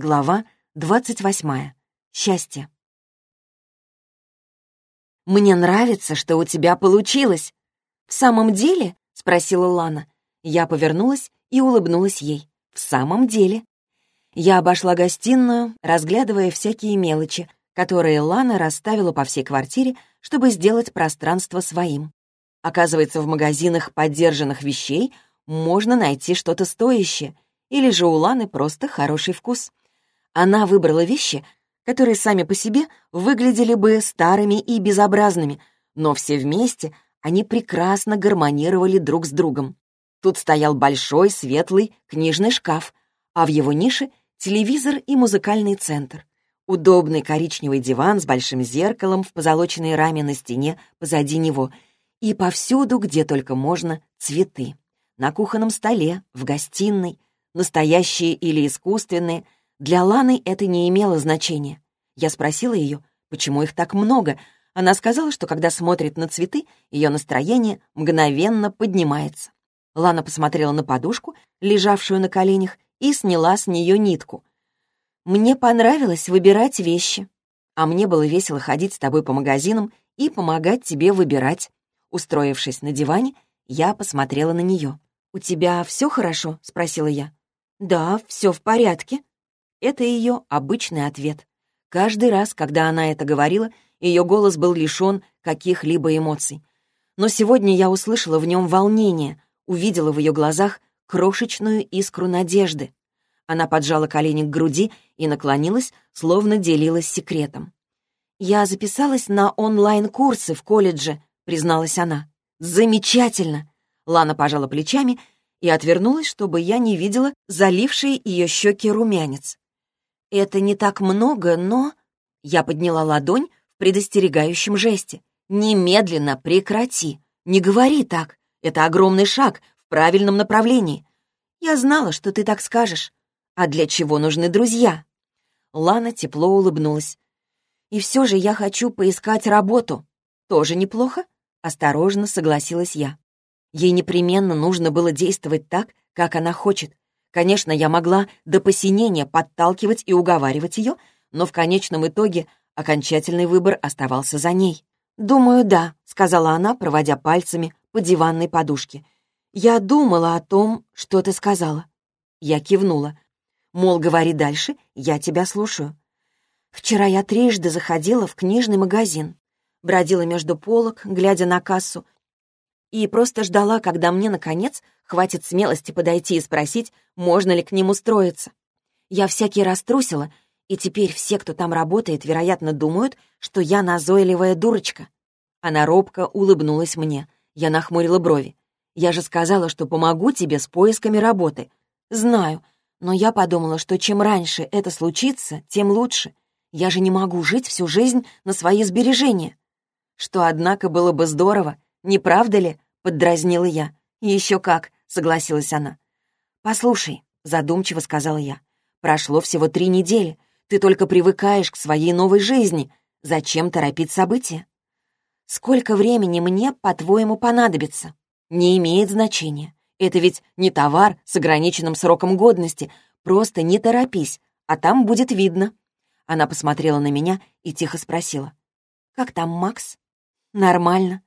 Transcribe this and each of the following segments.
Глава двадцать восьмая. Счастье. «Мне нравится, что у тебя получилось». «В самом деле?» — спросила Лана. Я повернулась и улыбнулась ей. «В самом деле». Я обошла гостиную, разглядывая всякие мелочи, которые Лана расставила по всей квартире, чтобы сделать пространство своим. Оказывается, в магазинах поддержанных вещей можно найти что-то стоящее, или же у Ланы просто хороший вкус. Она выбрала вещи, которые сами по себе выглядели бы старыми и безобразными, но все вместе они прекрасно гармонировали друг с другом. Тут стоял большой светлый книжный шкаф, а в его нише — телевизор и музыкальный центр. Удобный коричневый диван с большим зеркалом в позолоченной раме на стене позади него и повсюду, где только можно, цветы. На кухонном столе, в гостиной, настоящие или искусственные — для Ланы это не имело значения. Я спросила ее, почему их так много. Она сказала, что когда смотрит на цветы, ее настроение мгновенно поднимается. Лана посмотрела на подушку, лежавшую на коленях, и сняла с нее нитку. «Мне понравилось выбирать вещи, а мне было весело ходить с тобой по магазинам и помогать тебе выбирать». Устроившись на диване, я посмотрела на нее. «У тебя все хорошо?» — спросила я. «Да, все в порядке», это ее обычный ответ. Каждый раз, когда она это говорила, ее голос был лишен каких-либо эмоций. Но сегодня я услышала в нем волнение, увидела в ее глазах крошечную искру надежды. Она поджала колени к груди и наклонилась, словно делилась секретом. «Я записалась на онлайн-курсы в колледже», — призналась она. «Замечательно!» Лана пожала плечами и отвернулась, чтобы я не видела заливший ее щеки румянец. «Это не так много, но...» Я подняла ладонь в предостерегающем жесте. «Немедленно прекрати! Не говори так! Это огромный шаг в правильном направлении. Я знала, что ты так скажешь. А для чего нужны друзья?» Лана тепло улыбнулась. «И все же я хочу поискать работу. Тоже неплохо?» Осторожно согласилась я. Ей непременно нужно было действовать так, как она хочет, Конечно, я могла до посинения подталкивать и уговаривать ее, но в конечном итоге окончательный выбор оставался за ней. «Думаю, да», — сказала она, проводя пальцами по диванной подушке. «Я думала о том, что ты сказала». Я кивнула. Мол, говори дальше, я тебя слушаю. Вчера я трижды заходила в книжный магазин. Бродила между полок, глядя на кассу, и просто ждала, когда мне, наконец, хватит смелости подойти и спросить, можно ли к ним устроиться. Я всякий раз трусила, и теперь все, кто там работает, вероятно, думают, что я назойливая дурочка. Она робко улыбнулась мне. Я нахмурила брови. «Я же сказала, что помогу тебе с поисками работы». «Знаю, но я подумала, что чем раньше это случится, тем лучше. Я же не могу жить всю жизнь на свои сбережения». Что, однако, было бы здорово, не правда ли?» — поддразнила я. «Еще как», — согласилась она. «Послушай», — задумчиво сказала я, — «прошло всего три недели. Ты только привыкаешь к своей новой жизни. Зачем торопить события?» «Сколько времени мне, по-твоему, понадобится?» «Не имеет значения. Это ведь не товар с ограниченным сроком годности. Просто не торопись, а там будет видно». Она посмотрела на меня и тихо спросила. «Как там Макс?» «Нормально.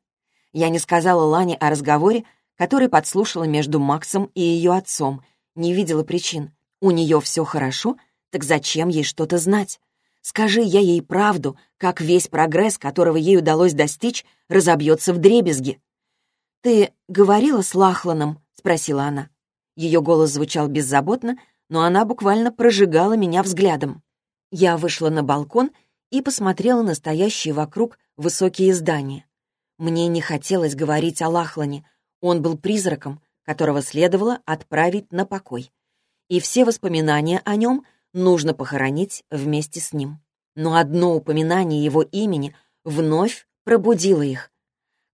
Я не сказала Лане о разговоре, который подслушала между Максом и ее отцом, не видела причин. У нее все хорошо, так зачем ей что-то знать? Скажи я ей правду, как весь прогресс, которого ей удалось достичь, разобьется в дребезги. «Ты говорила с Лахланом?» — спросила она. Ее голос звучал беззаботно, но она буквально прожигала меня взглядом. Я вышла на балкон и посмотрела на стоящие вокруг высокие здания. Мне не хотелось говорить о Лахлане. Он был призраком, которого следовало отправить на покой. И все воспоминания о нем нужно похоронить вместе с ним. Но одно упоминание его имени вновь пробудило их.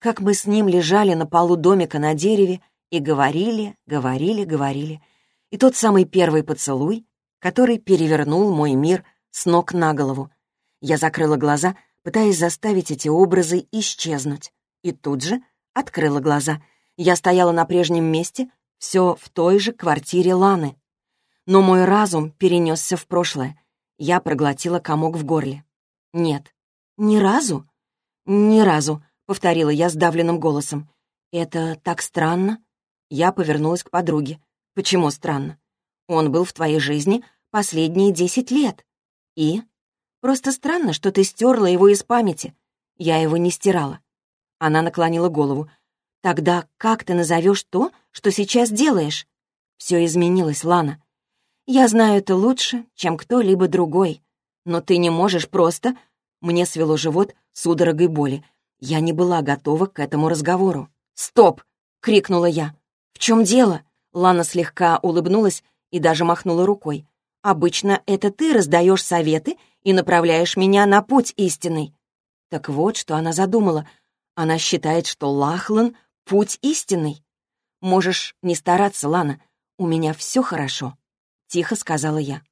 Как мы с ним лежали на полу домика на дереве и говорили, говорили, говорили. И тот самый первый поцелуй, который перевернул мой мир с ног на голову. Я закрыла глаза, пытаясь заставить эти образы исчезнуть. И тут же открыла глаза. Я стояла на прежнем месте, все в той же квартире Ланы. Но мой разум перенесся в прошлое. Я проглотила комок в горле. «Нет, ни разу?» «Ни разу», — повторила я сдавленным голосом. «Это так странно?» Я повернулась к подруге. «Почему странно? Он был в твоей жизни последние десять лет. И? Просто странно, что ты стерла его из памяти. Я его не стирала». Она наклонила голову. «Тогда как ты назовешь то, что сейчас делаешь?» «Все изменилось, Лана. Я знаю это лучше, чем кто-либо другой. Но ты не можешь просто...» Мне свело живот судорогой боли. Я не была готова к этому разговору. «Стоп!» — крикнула я. «В чем дело?» Лана слегка улыбнулась и даже махнула рукой. «Обычно это ты раздаешь советы и направляешь меня на путь истинный». Так вот, что она задумала. Она считает, что Лахлан — путь истинный. «Можешь не стараться, Лана. У меня все хорошо», — тихо сказала я.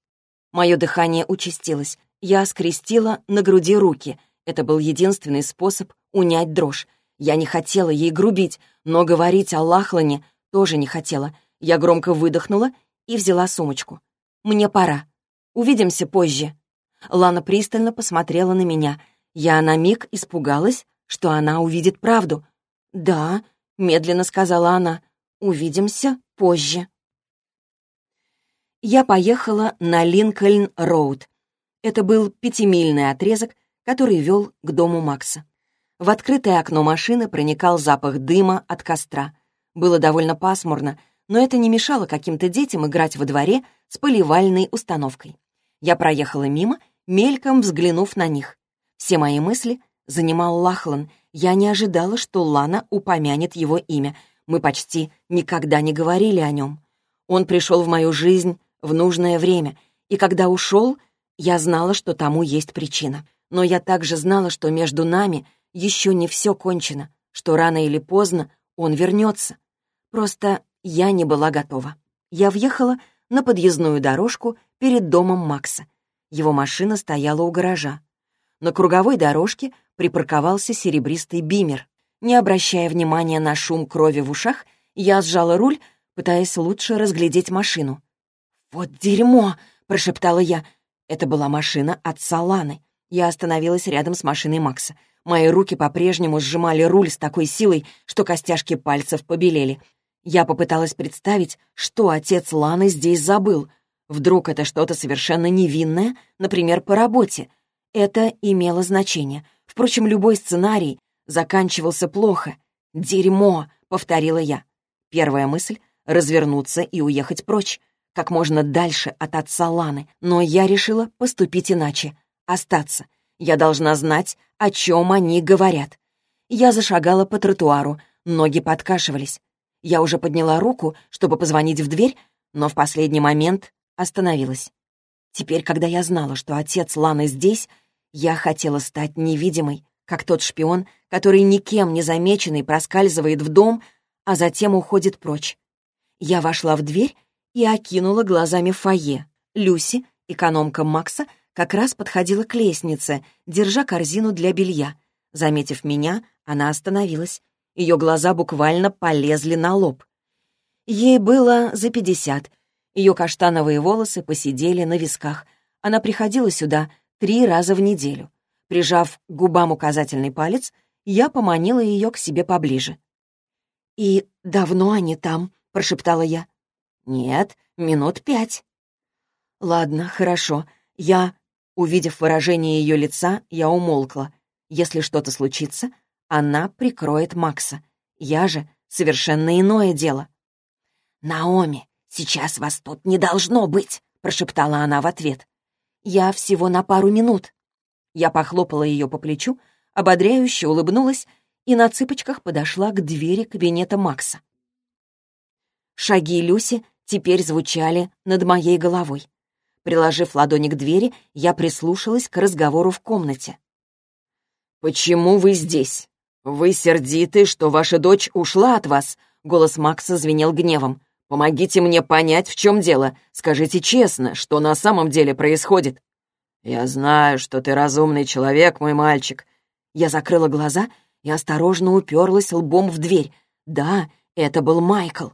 Мое дыхание участилось. Я скрестила на груди руки. Это был единственный способ унять дрожь. Я не хотела ей грубить, но говорить о Лахлане тоже не хотела. Я громко выдохнула и взяла сумочку. «Мне пора. Увидимся позже». Лана пристально посмотрела на меня. Я на миг испугалась, что она увидит правду. «Да», — медленно сказала она, — «увидимся позже». Я поехала на Линкольн-Роуд. Это был пятимильный отрезок, который вел к дому Макса. В открытое окно машины проникал запах дыма от костра. Было довольно пасмурно, но это не мешало каким-то детям играть во дворе с поливальной установкой. Я проехала мимо, мельком взглянув на них. Все мои мысли занимал Лахлан. Я не ожидала, что Лана упомянет его имя. Мы почти никогда не говорили о нем. Он пришел в мою жизнь в нужное время, и когда ушел, я знала, что тому есть причина. Но я также знала, что между нами еще не все кончено, что рано или поздно он вернется. Просто я не была готова. Я въехала на подъездную дорожку перед домом Макса. Его машина стояла у гаража. На круговой дорожке припарковался серебристый бимер. Не обращая внимания на шум крови в ушах, я сжала руль, пытаясь лучше разглядеть машину. «Вот дерьмо!» — прошептала я. Это была машина отца Ланы. Я остановилась рядом с машиной Макса. Мои руки по-прежнему сжимали руль с такой силой, что костяшки пальцев побелели. Я попыталась представить, что отец Ланы здесь забыл. Вдруг это что-то совершенно невинное, например, по работе. Это имело значение. Впрочем, любой сценарий заканчивался плохо. «Дерьмо!» — повторила я. Первая мысль — развернуться и уехать прочь, как можно дальше от отца Ланы. Но я решила поступить иначе — остаться. Я должна знать, о чем они говорят. Я зашагала по тротуару, ноги подкашивались. Я уже подняла руку, чтобы позвонить в дверь, но в последний момент остановилась. Теперь, когда я знала, что отец Ланы здесь, я хотела стать невидимой, как тот шпион, который никем не замеченный проскальзывает в дом, а затем уходит прочь. Я вошла в дверь и окинула глазами фойе. Люси, экономка Макса, как раз подходила к лестнице, держа корзину для белья. Заметив меня, она остановилась. Ее глаза буквально полезли на лоб. Ей было за пятьдесят. Ее каштановые волосы посидели на висках. Она приходила сюда три раза в неделю. Прижав к губам указательный палец, я поманила ее к себе поближе. «И давно они там?» — прошептала я. «Нет, минут пять». «Ладно, хорошо. Я...» Увидев выражение ее лица, я умолкла. Если что-то случится, она прикроет Макса. Я же совершенно иное дело. «Наоми, сейчас вас тут не должно быть», — прошептала она в ответ. «Я всего на пару минут». Я похлопала ее по плечу, ободряюще улыбнулась и на цыпочках подошла к двери кабинета Макса. Шаги Люси теперь звучали над моей головой. Приложив ладони к двери, я прислушалась к разговору в комнате. «Почему вы здесь? Вы сердиты, что ваша дочь ушла от вас?» Голос Макса звенел гневом. «Помогите мне понять, в чем дело. Скажите честно, что на самом деле происходит». «Я знаю, что ты разумный человек, мой мальчик». Я закрыла глаза и осторожно уперлась лбом в дверь. Да, это был Майкл.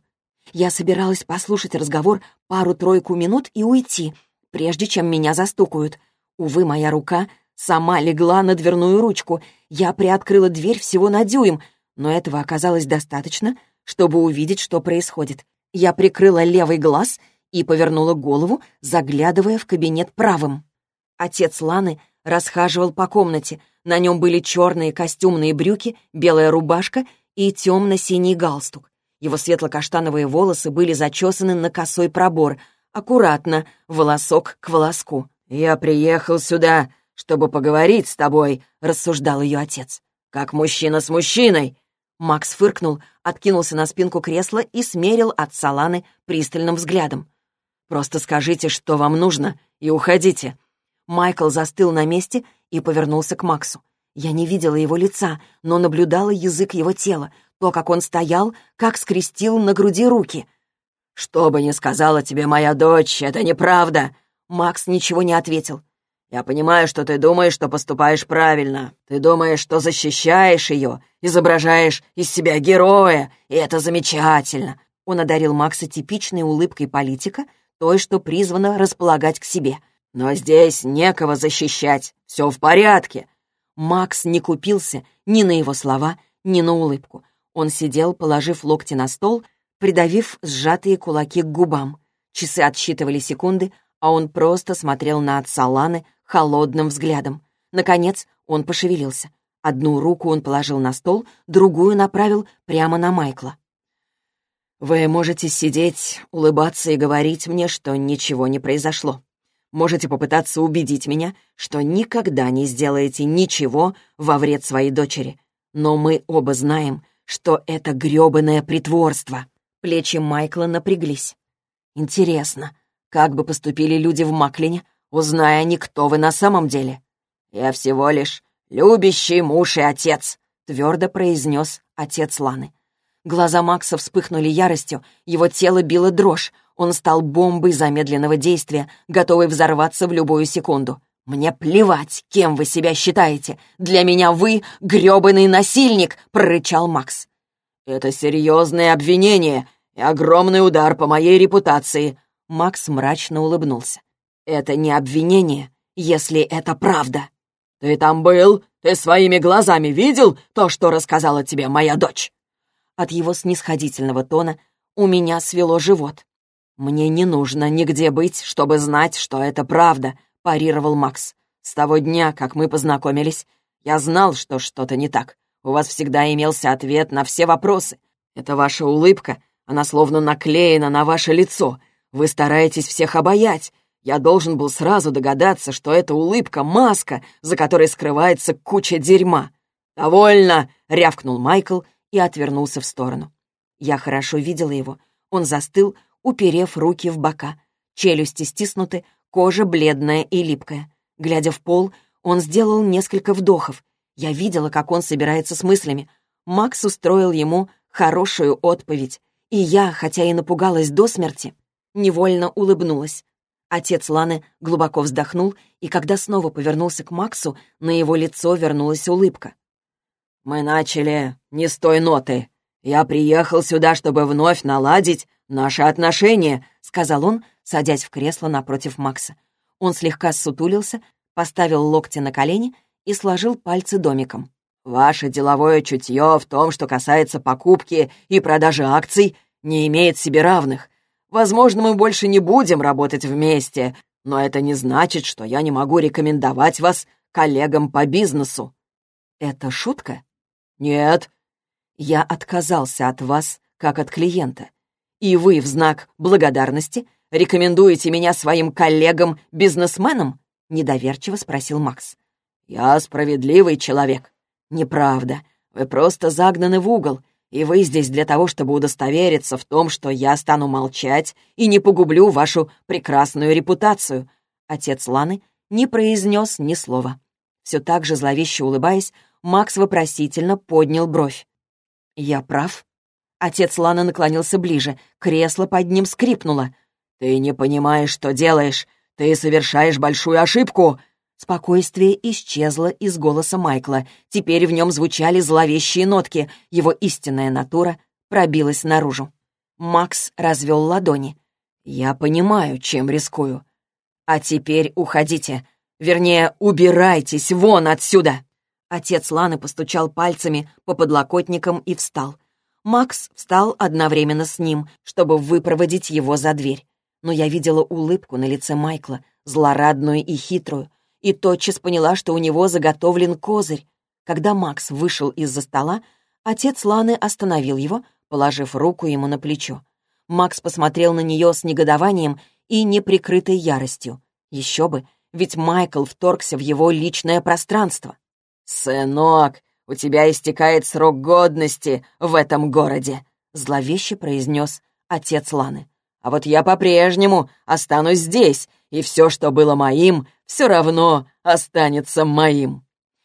Я собиралась послушать разговор пару-тройку минут и уйти, прежде чем меня застукают. Увы, моя рука сама легла на дверную ручку. Я приоткрыла дверь всего на дюйм, но этого оказалось достаточно, чтобы увидеть, что происходит. Я прикрыла левый глаз и повернула голову, заглядывая в кабинет правым. Отец Ланы расхаживал по комнате. На нем были черные костюмные брюки, белая рубашка и темно-синий галстук. Его светло-каштановые волосы были зачесаны на косой пробор, аккуратно, волосок к волоску. «Я приехал сюда, чтобы поговорить с тобой», — рассуждал ее отец. «Как мужчина с мужчиной». Макс фыркнул, откинулся на спинку кресла и смерил отца Ланы пристальным взглядом. «Просто скажите, что вам нужно, и уходите». Майкл застыл на месте и повернулся к Максу. Я не видела его лица, но наблюдала язык его тела, то, как он стоял, как скрестил на груди руки. «Что бы ни сказала тебе моя дочь, это неправда!» Макс ничего не ответил. «Я понимаю, что ты думаешь, что поступаешь правильно. Ты думаешь, что защищаешь ее, изображаешь из себя героя, и это замечательно!» Он одарил Макса типичной улыбкой политика, той, что призвана располагать к себе. «Но здесь некого защищать, все в порядке!» Макс не купился ни на его слова, ни на улыбку. Он сидел, положив локти на стол, придавив сжатые кулаки к губам. Часы отсчитывали секунды, а он просто смотрел на отца Ланы холодным взглядом. Наконец он пошевелился. Одну руку он положил на стол, другую направил прямо на Майкла. «Вы можете сидеть, улыбаться и говорить мне, что ничего не произошло. Можете попытаться убедить меня, что никогда не сделаете ничего во вред своей дочери. Но мы оба знаем, что это грёбаное притворство. Плечи Майкла напряглись. Интересно, как бы поступили люди в Маклине, узная они, кто вы на самом деле? «Я всего лишь любящий муж и отец», — твердо произнес отец Ланы. Глаза Макса вспыхнули яростью, его тело било дрожь, он стал бомбой замедленного действия, готовый взорваться в любую секунду. «Мне плевать, кем вы себя считаете. Для меня вы — грёбаный насильник!» — прорычал Макс. «Это серьезное обвинение и огромный удар по моей репутации!» Макс мрачно улыбнулся. «Это не обвинение, если это правда!» «Ты там был? Ты своими глазами видел то, что рассказала тебе моя дочь?» От его снисходительного тона у меня свело живот. «Мне не нужно нигде быть, чтобы знать, что это правда», — парировал Макс. «С того дня, как мы познакомились, я знал, что что-то не так. У вас всегда имелся ответ на все вопросы. Это ваша улыбка, она словно наклеена на ваше лицо. Вы стараетесь всех обаять. Я должен был сразу догадаться, что это улыбка — маска, за которой скрывается куча дерьма». «Довольно!» — рявкнул Майкл и отвернулся в сторону. Я хорошо видела его. Он застыл, уперев руки в бока. Челюсти стиснуты, Кожа бледная и липкая. Глядя в пол, он сделал несколько вдохов. Я видела, как он собирается с мыслями. Макс устроил ему хорошую отповедь. И я, хотя и напугалась до смерти, невольно улыбнулась. Отец Ланы глубоко вздохнул, и когда снова повернулся к Максу, на его лицо вернулась улыбка. «Мы начали не с той ноты. Я приехал сюда, чтобы вновь наладить наши отношения», — сказал он, садясь в кресло напротив Макса. Он слегка ссутулился, поставил локти на колени и сложил пальцы домиком. «Ваше деловое чутье в том, что касается покупки и продажи акций, не имеет себе равных. Возможно, мы больше не будем работать вместе, но это не значит, что я не могу рекомендовать вас коллегам по бизнесу». «Это шутка?» «Нет». «Я отказался от вас, как от клиента. И вы в знак благодарности рекомендуете меня своим коллегам-бизнесменам?» — недоверчиво спросил Макс. «Я справедливый человек». «Неправда. Вы просто загнаны в угол, и вы здесь для того, чтобы удостовериться в том, что я стану молчать и не погублю вашу прекрасную репутацию». Отец Ланы не произнес ни слова. Все так же зловеще улыбаясь, Макс вопросительно поднял бровь. «Я прав?» Отец Ланы наклонился ближе, кресло под ним скрипнуло. «Ты не понимаешь, что делаешь. Ты совершаешь большую ошибку». Спокойствие исчезло из голоса Майкла. Теперь в нем звучали зловещие нотки. Его истинная натура пробилась наружу. Макс развел ладони. «Я понимаю, чем рискую. А теперь уходите. Вернее, убирайтесь вон отсюда!» Отец Ланы постучал пальцами по подлокотникам и встал. Макс встал одновременно с ним, чтобы выпроводить его за дверь. Но я видела улыбку на лице Майкла, злорадную и хитрую, и тотчас поняла, что у него заготовлен козырь. Когда Макс вышел из-за стола, отец Ланы остановил его, положив руку ему на плечо. Макс посмотрел на нее с негодованием и неприкрытой яростью. Еще бы, ведь Майкл вторгся в его личное пространство. «Сынок, у тебя истекает срок годности в этом городе», — зловеще произнес отец Ланы. «А вот я по-прежнему останусь здесь, и все, что было моим, все равно останется моим».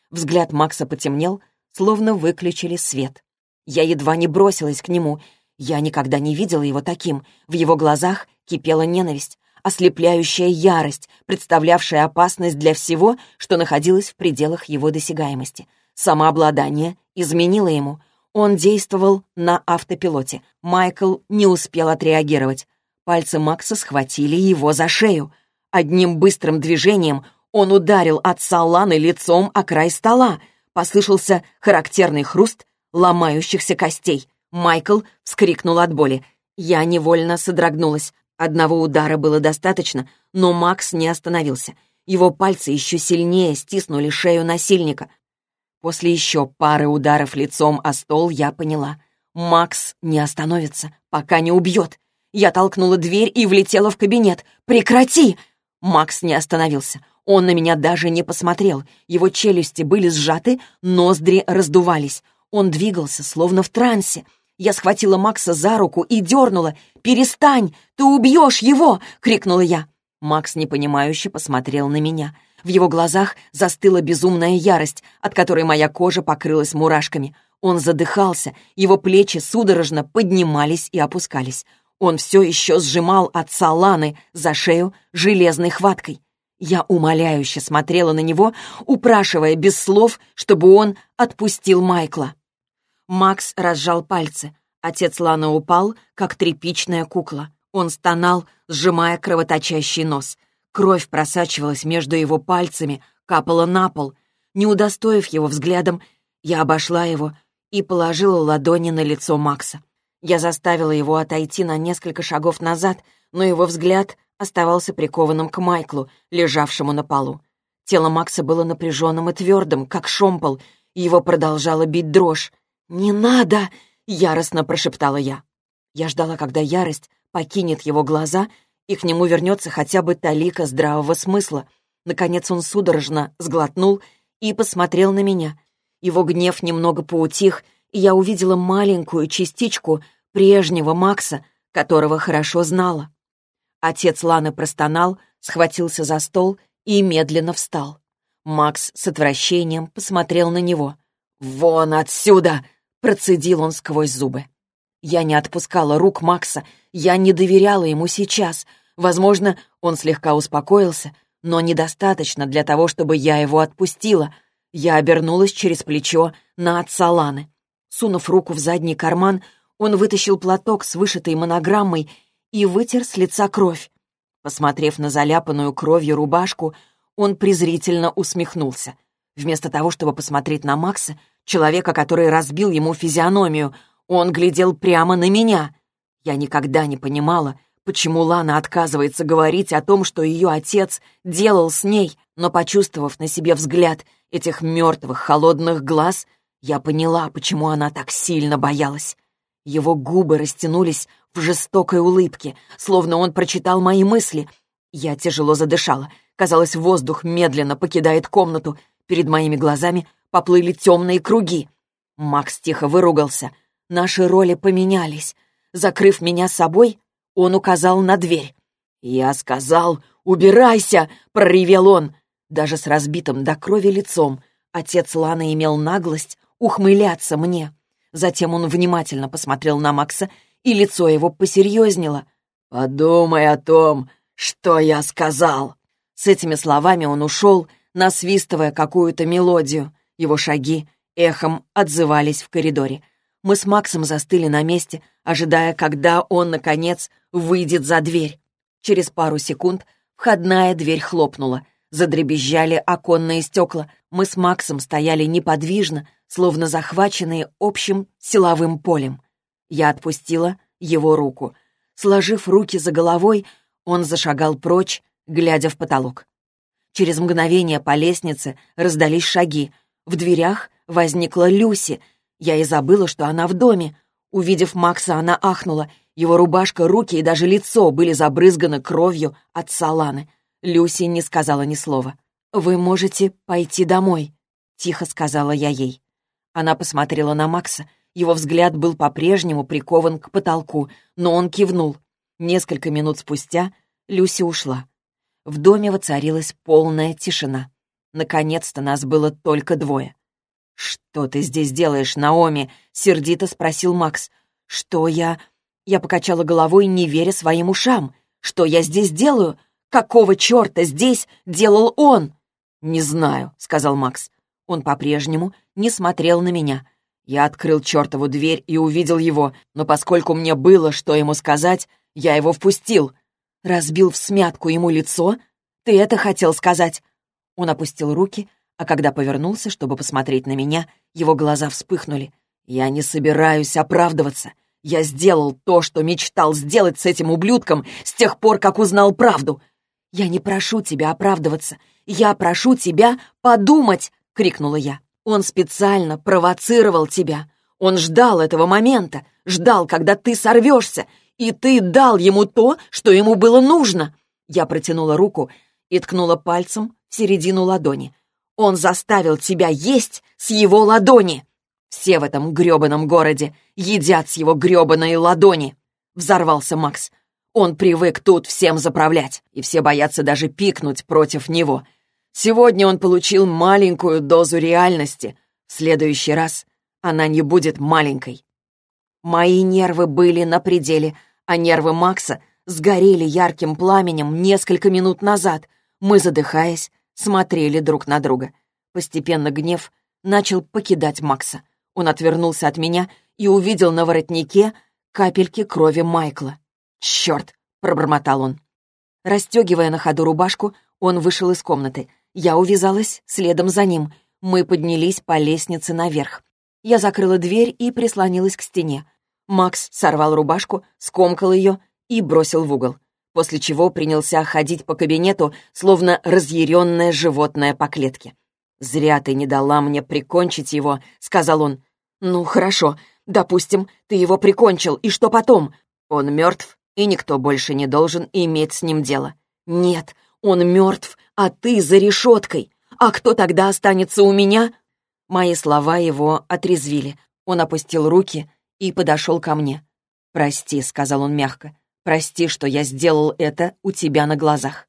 Взгляд Макса потемнел, словно выключили свет. Я едва не бросилась к нему. Я никогда не видела его таким. В его глазах кипела ненависть, ослепляющая ярость, представлявшая опасность для всего, что находилось в пределах его досягаемости. Самообладание изменило ему. Он действовал на автопилоте. Майкл не успел отреагировать. Пальцы Макса схватили его за шею. Одним быстрым движением он ударил отца Ланы лицом о край стола. Послышался характерный хруст ломающихся костей. Майкл вскрикнул от боли. Я невольно содрогнулась. Одного удара было достаточно, но Макс не остановился. Его пальцы еще сильнее стиснули шею насильника. После еще пары ударов лицом о стол я поняла. Макс не остановится, пока не убьет. Я толкнула дверь и влетела в кабинет. «Прекрати!» Макс не остановился. Он на меня даже не посмотрел. Его челюсти были сжаты, ноздри раздувались. Он двигался, словно в трансе. Я схватила Макса за руку и дернула. «Перестань! Ты убьешь его!» — крикнула я. Макс непонимающе посмотрел на меня. В его глазах застыла безумная ярость, от которой моя кожа покрылась мурашками. Он задыхался, его плечи судорожно поднимались и опускались. Он все еще сжимал отца Ланы за шею железной хваткой. Я умоляюще смотрела на него, упрашивая без слов, чтобы он отпустил Майкла. Макс разжал пальцы. Отец Ланы упал, как тряпичная кукла. Он стонал, сжимая кровоточащий нос. Кровь просачивалась между его пальцами, капала на пол. Не удостоив его взглядом, я обошла его и положила ладони на лицо Макса. Я заставила его отойти на несколько шагов назад, но его взгляд оставался прикованным к Майклу, лежавшему на полу. Тело Макса было напряженным и твердым, как шомпол, и его продолжала бить дрожь. «Не надо!» — яростно прошептала я. Я ждала, когда ярость покинет его глаза, и к нему вернется хотя бы талика здравого смысла. Наконец он судорожно сглотнул и посмотрел на меня. Его гнев немного поутих, я увидела маленькую частичку прежнего Макса, которого хорошо знала. Отец Ланы простонал, схватился за стол и медленно встал. Макс с отвращением посмотрел на него. «Вон отсюда!» Процедил он сквозь зубы. Я не отпускала рук Макса, я не доверяла ему сейчас. Возможно, он слегка успокоился, но недостаточно для того, чтобы я его отпустила. Я обернулась через плечо на отца Ланы. Сунув руку в задний карман, он вытащил платок с вышитой монограммой и вытер с лица кровь. Посмотрев на заляпанную кровью рубашку, он презрительно усмехнулся. Вместо того, чтобы посмотреть на Макса, человека, который разбил ему физиономию. Он глядел прямо на меня. Я никогда не понимала, почему Лана отказывается говорить о том, что ее отец делал с ней, но, почувствовав на себе взгляд этих мертвых холодных глаз, я поняла, почему она так сильно боялась. Его губы растянулись в жестокой улыбке, словно он прочитал мои мысли. Я тяжело задышала. Казалось, воздух медленно покидает комнату. Перед моими глазами поплыли темные круги. Макс тихо выругался. Наши роли поменялись. Закрыв меня собой, он указал на дверь. «Я сказал, убирайся!» — проревел он. Даже с разбитым до крови лицом отец Ланы имел наглость ухмыляться мне. Затем он внимательно посмотрел на Макса, и лицо его посерьезнело. «Подумай о том, что я сказал!» С этими словами он ушел, насвистывая какую-то мелодию. Его шаги эхом отзывались в коридоре. Мы с Максом застыли на месте, ожидая, когда он, наконец, выйдет за дверь. Через пару секунд входная дверь хлопнула. Задребезжали оконные стекла. Мы с Максом стояли неподвижно, словно захваченные общим силовым полем. Я отпустила его руку. Сложив руки за головой, он зашагал прочь, глядя в потолок. Через мгновение по лестнице раздались шаги. В дверях возникла Люси. Я и забыла, что она в доме. Увидев Макса, она ахнула. Его рубашка, руки и даже лицо были забрызганы кровью от саланы. Люси не сказала ни слова. «Вы можете пойти домой», — тихо сказала я ей. Она посмотрела на Макса. Его взгляд был по-прежнему прикован к потолку, но он кивнул. Несколько минут спустя Люси ушла. В доме воцарилась полная тишина. Наконец-то нас было только двое. «Что ты здесь делаешь, Наоми?» — сердито спросил Макс. «Что я...» Я покачала головой, не веря своим ушам. «Что я здесь делаю? Какого черта здесь делал он?» «Не знаю», — сказал Макс. Он по-прежнему не смотрел на меня. Я открыл чертову дверь и увидел его, но поскольку мне было, что ему сказать, я его впустил. Разбил в смятку ему лицо? Ты это хотел сказать? Он опустил руки, а когда повернулся, чтобы посмотреть на меня, его глаза вспыхнули. «Я не собираюсь оправдываться. Я сделал то, что мечтал сделать с этим ублюдком с тех пор, как узнал правду. Я не прошу тебя оправдываться. Я прошу тебя подумать!» — крикнула я. «Он специально провоцировал тебя. Он ждал этого момента, ждал, когда ты сорвешься, и ты дал ему то, что ему было нужно!» Я протянула руку и ткнула пальцем в середину ладони. «Он заставил тебя есть с его ладони!» «Все в этом грёбаном городе едят с его грёбаной ладони!» Взорвался Макс. «Он привык тут всем заправлять, и все боятся даже пикнуть против него. Сегодня он получил маленькую дозу реальности. В следующий раз она не будет маленькой. Мои нервы были на пределе, а нервы Макса сгорели ярким пламенем несколько минут назад. Мы, задыхаясь, смотрели друг на друга. Постепенно гнев начал покидать Макса. Он отвернулся от меня и увидел на воротнике капельки крови Майкла. «Черт!» — пробормотал он. Растегивая на ходу рубашку, он вышел из комнаты — я увязалась следом за ним. Мы поднялись по лестнице наверх. Я закрыла дверь и прислонилась к стене. Макс сорвал рубашку, скомкал ее и бросил в угол, после чего принялся ходить по кабинету, словно разъяренное животное по клетке. «Зря ты не дала мне прикончить его», — сказал он. «Ну, хорошо. Допустим, ты его прикончил, и что потом? Он мертв, и никто больше не должен иметь с ним дело». «Нет, он мертв, а ты за решеткой. А кто тогда останется у меня?» Мои слова его отрезвили. Он опустил руки и подошел ко мне. «Прости», — сказал он мягко, — «прости, что я сделал это у тебя на глазах».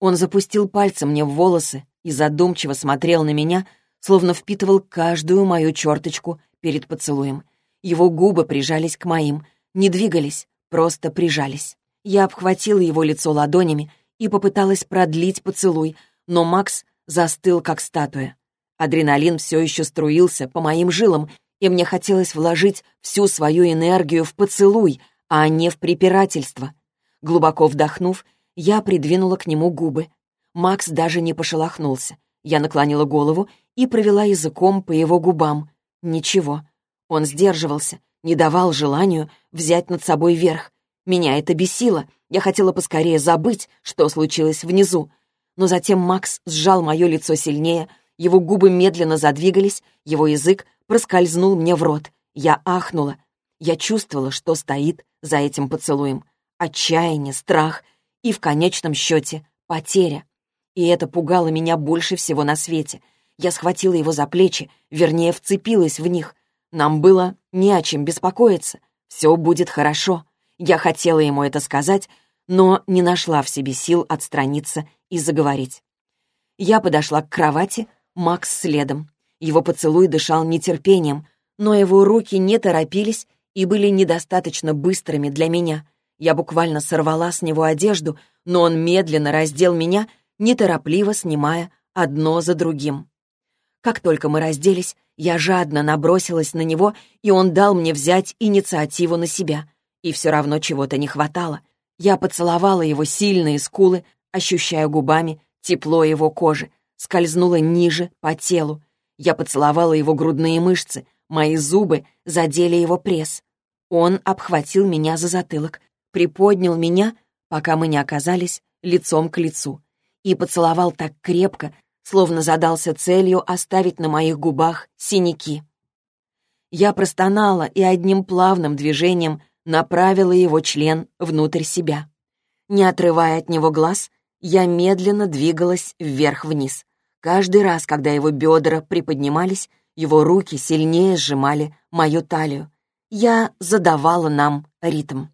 Он запустил пальцы мне в волосы и задумчиво смотрел на меня, словно впитывал каждую мою черточку перед поцелуем. Его губы прижались к моим, не двигались, просто прижались. Я обхватила его лицо ладонями и попыталась продлить поцелуй, но Макс застыл, как статуя. Адреналин все еще струился по моим жилам, и мне хотелось вложить всю свою энергию в поцелуй, а не в препирательство. Глубоко вдохнув, я придвинула к нему губы. Макс даже не пошелохнулся. Я наклонила голову и провела языком по его губам. Ничего. Он сдерживался, не давал желанию взять над собой верх. Меня это бесило. Я хотела поскорее забыть, что случилось внизу. Но затем Макс сжал мое лицо сильнее, его губы медленно задвигались, его язык проскользнул мне в рот. Я ахнула. Я чувствовала, что стоит за этим поцелуем. Отчаяние, страх и, в конечном счете, потеря. И это пугало меня больше всего на свете. Я схватила его за плечи, вернее, вцепилась в них. Нам было не о чем беспокоиться. Все будет хорошо. Я хотела ему это сказать, но не нашла в себе сил отстраниться и заговорить. Я подошла к кровати, Макс следом. Его поцелуй дышал нетерпением, но его руки не торопились и были недостаточно быстрыми для меня. Я буквально сорвала с него одежду, но он медленно раздел меня, неторопливо снимая одно за другим. Как только мы разделись, я жадно набросилась на него, и он дал мне взять инициативу на себя. И все равно чего-то не хватало. Я поцеловала его сильные скулы, ощущая губами тепло его кожи, скользнула ниже, по телу. Я поцеловала его грудные мышцы, мои зубы задели его пресс. Он обхватил меня за затылок, приподнял меня, пока мы не оказались лицом к лицу, и поцеловал так крепко, словно задался целью оставить на моих губах синяки. Я простонала и одним плавным движением направила его член внутрь себя. Не отрывая от него глаз, я медленно двигалась вверх-вниз. Каждый раз, когда его бедра приподнимались, его руки сильнее сжимали мою талию. Я задавала нам ритм.